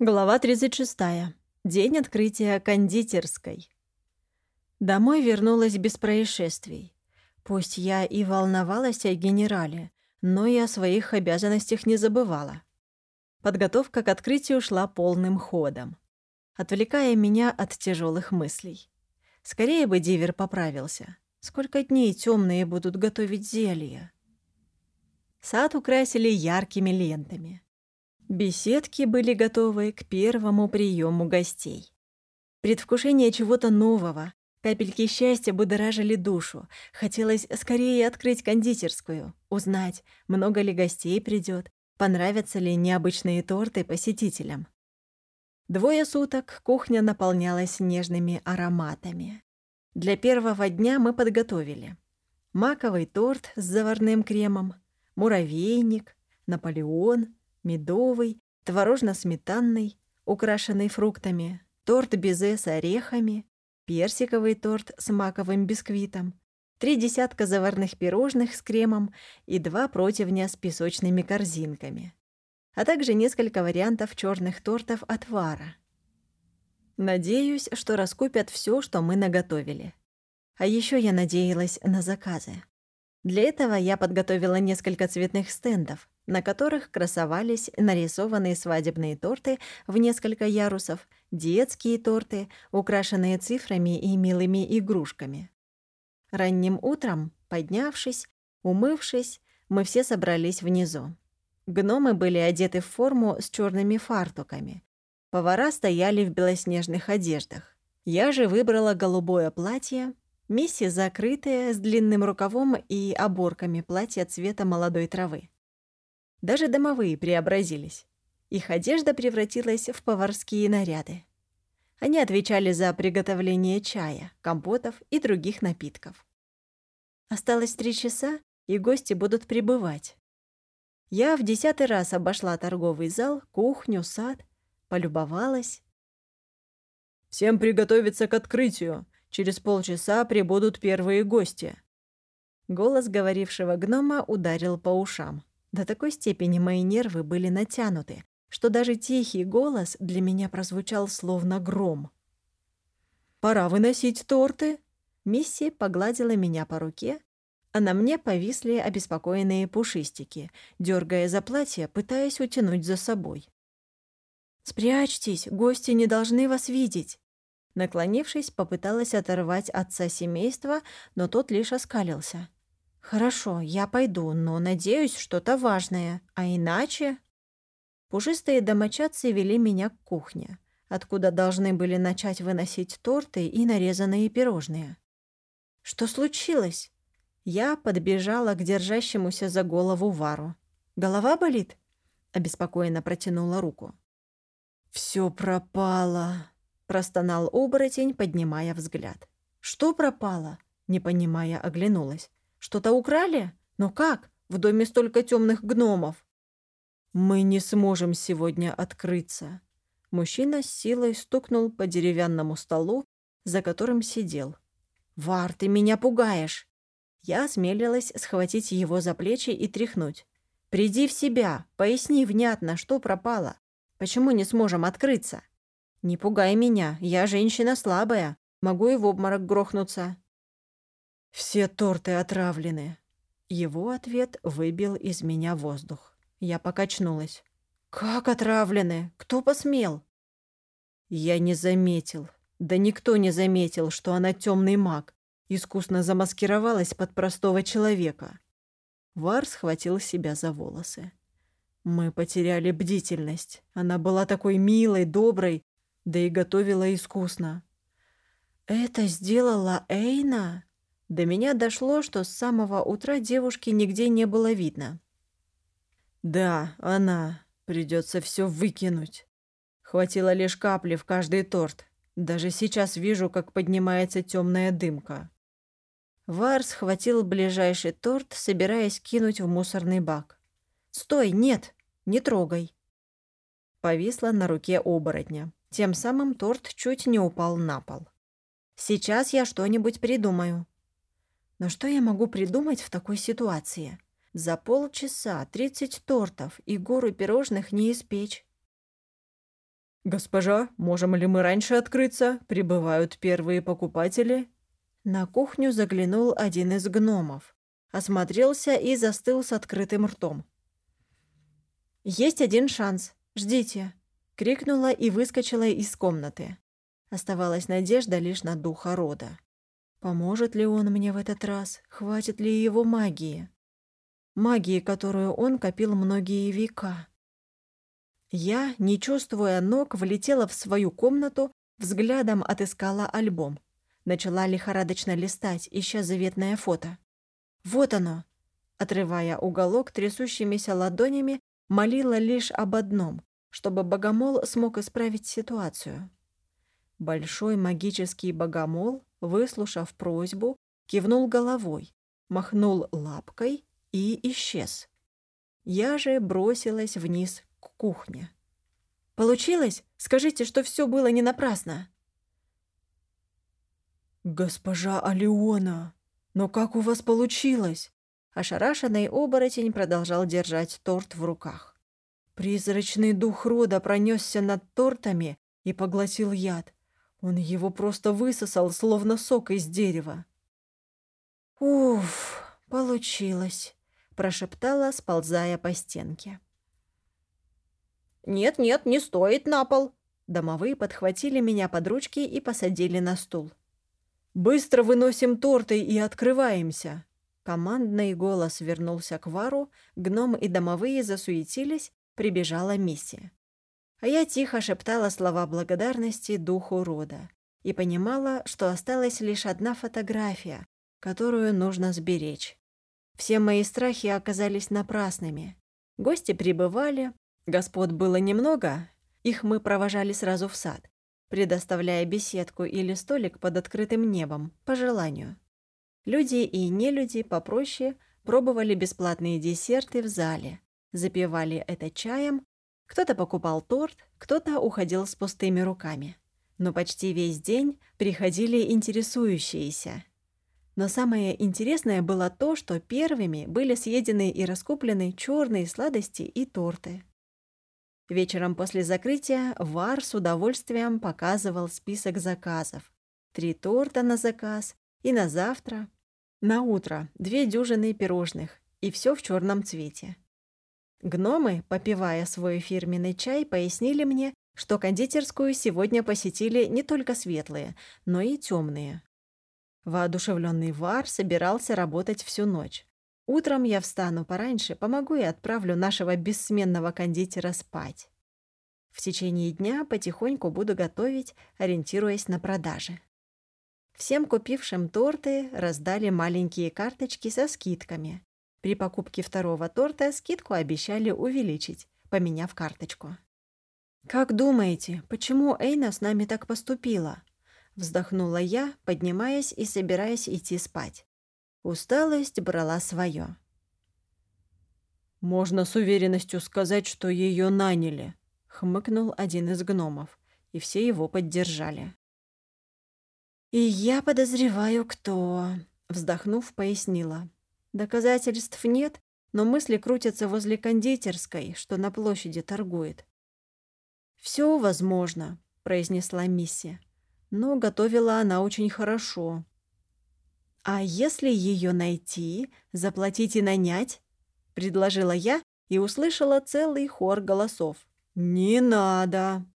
Глава 36. День открытия кондитерской. Домой вернулась без происшествий. Пусть я и волновалась о генерале, но и о своих обязанностях не забывала. Подготовка к открытию шла полным ходом, отвлекая меня от тяжелых мыслей. Скорее бы Дивер поправился. Сколько дней темные будут готовить зелья? Сад украсили яркими лентами — Беседки были готовы к первому приему гостей. Предвкушение чего-то нового, капельки счастья будоражили душу. Хотелось скорее открыть кондитерскую, узнать, много ли гостей придет, понравятся ли необычные торты посетителям. Двое суток кухня наполнялась нежными ароматами. Для первого дня мы подготовили маковый торт с заварным кремом, муравейник, Наполеон — медовый, творожно-сметанный, украшенный фруктами, торт безе с орехами, персиковый торт с маковым бисквитом, три десятка заварных пирожных с кремом и два противня с песочными корзинками, а также несколько вариантов черных тортов от Вара. Надеюсь, что раскупят все, что мы наготовили. А еще я надеялась на заказы. Для этого я подготовила несколько цветных стендов, на которых красовались нарисованные свадебные торты в несколько ярусов, детские торты, украшенные цифрами и милыми игрушками. Ранним утром, поднявшись, умывшись, мы все собрались внизу. Гномы были одеты в форму с черными фартуками. Повара стояли в белоснежных одеждах. Я же выбрала голубое платье, Мисси закрытая, с длинным рукавом и оборками платья цвета молодой травы. Даже домовые преобразились. Их одежда превратилась в поварские наряды. Они отвечали за приготовление чая, компотов и других напитков. Осталось три часа, и гости будут прибывать. Я в десятый раз обошла торговый зал, кухню, сад, полюбовалась. «Всем приготовиться к открытию. Через полчаса прибудут первые гости». Голос говорившего гнома ударил по ушам. До такой степени мои нервы были натянуты, что даже тихий голос для меня прозвучал словно гром. «Пора выносить торты!» Мисси погладила меня по руке, а на мне повисли обеспокоенные пушистики, дергая за платье, пытаясь утянуть за собой. «Спрячьтесь, гости не должны вас видеть!» Наклонившись, попыталась оторвать отца семейства, но тот лишь оскалился. «Хорошо, я пойду, но надеюсь, что-то важное. А иначе...» Пушистые домочадцы вели меня к кухне, откуда должны были начать выносить торты и нарезанные пирожные. «Что случилось?» Я подбежала к держащемуся за голову Вару. «Голова болит?» — обеспокоенно протянула руку. «Всё пропало», — простонал оборотень, поднимая взгляд. «Что пропало?» — не понимая, оглянулась. Что-то украли? Но как? В доме столько темных гномов. Мы не сможем сегодня открыться. Мужчина с силой стукнул по деревянному столу, за которым сидел. «Вар, ты меня пугаешь!» Я осмелилась схватить его за плечи и тряхнуть. «Приди в себя, поясни внятно, что пропало. Почему не сможем открыться? Не пугай меня, я женщина слабая, могу и в обморок грохнуться». «Все торты отравлены». Его ответ выбил из меня воздух. Я покачнулась. «Как отравлены? Кто посмел?» Я не заметил. Да никто не заметил, что она темный маг. Искусно замаскировалась под простого человека. Вар схватил себя за волосы. Мы потеряли бдительность. Она была такой милой, доброй, да и готовила искусно. «Это сделала Эйна?» До меня дошло, что с самого утра девушки нигде не было видно. «Да, она. Придется все выкинуть. Хватило лишь капли в каждый торт. Даже сейчас вижу, как поднимается темная дымка». Вар схватил ближайший торт, собираясь кинуть в мусорный бак. «Стой, нет, не трогай!» Повисла на руке оборотня. Тем самым торт чуть не упал на пол. «Сейчас я что-нибудь придумаю», но что я могу придумать в такой ситуации? За полчаса 30 тортов и гору пирожных не испечь. «Госпожа, можем ли мы раньше открыться? Прибывают первые покупатели». На кухню заглянул один из гномов. Осмотрелся и застыл с открытым ртом. «Есть один шанс. Ждите!» — крикнула и выскочила из комнаты. Оставалась надежда лишь на духа рода. Поможет ли он мне в этот раз? Хватит ли его магии? Магии, которую он копил многие века. Я, не чувствуя ног, влетела в свою комнату, взглядом отыскала альбом. Начала лихорадочно листать, ища заветное фото. Вот оно! Отрывая уголок трясущимися ладонями, молила лишь об одном, чтобы богомол смог исправить ситуацию. Большой магический богомол, выслушав просьбу, кивнул головой, махнул лапкой и исчез. Я же бросилась вниз к кухне. «Получилось? Скажите, что все было не напрасно!» «Госпожа Алиона, но как у вас получилось?» Ошарашенный оборотень продолжал держать торт в руках. Призрачный дух рода пронесся над тортами и поглотил яд. Он его просто высосал, словно сок из дерева. «Уф, получилось», — прошептала, сползая по стенке. «Нет-нет, не стоит на пол!» Домовые подхватили меня под ручки и посадили на стул. «Быстро выносим торты и открываемся!» Командный голос вернулся к Вару, гном и домовые засуетились, прибежала миссия. А я тихо шептала слова благодарности духу рода и понимала, что осталась лишь одна фотография, которую нужно сберечь. Все мои страхи оказались напрасными. Гости прибывали, Господ было немного, их мы провожали сразу в сад, предоставляя беседку или столик под открытым небом, по желанию. Люди и нелюди попроще пробовали бесплатные десерты в зале, запивали это чаем, кто-то покупал торт, кто-то уходил с пустыми руками. Но почти весь день приходили интересующиеся. Но самое интересное было то, что первыми были съедены и раскуплены черные сладости и торты. Вечером после закрытия Вар с удовольствием показывал список заказов. Три торта на заказ и на завтра. На утро две дюжины пирожных, и все в черном цвете. Гномы, попивая свой фирменный чай, пояснили мне, что кондитерскую сегодня посетили не только светлые, но и темные. Воодушевленный Вар собирался работать всю ночь. Утром я встану пораньше, помогу и отправлю нашего бессменного кондитера спать. В течение дня потихоньку буду готовить, ориентируясь на продажи. Всем купившим торты раздали маленькие карточки со скидками. При покупке второго торта скидку обещали увеличить, поменяв карточку. «Как думаете, почему Эйна с нами так поступила?» Вздохнула я, поднимаясь и собираясь идти спать. Усталость брала свое. «Можно с уверенностью сказать, что ее наняли», — хмыкнул один из гномов, и все его поддержали. «И я подозреваю, кто...» — вздохнув, пояснила. «Доказательств нет, но мысли крутятся возле кондитерской, что на площади торгует». «Все возможно», — произнесла миссия. «Но готовила она очень хорошо, «А если ее найти, заплатить и нанять?» — предложила я и услышала целый хор голосов. «Не надо!»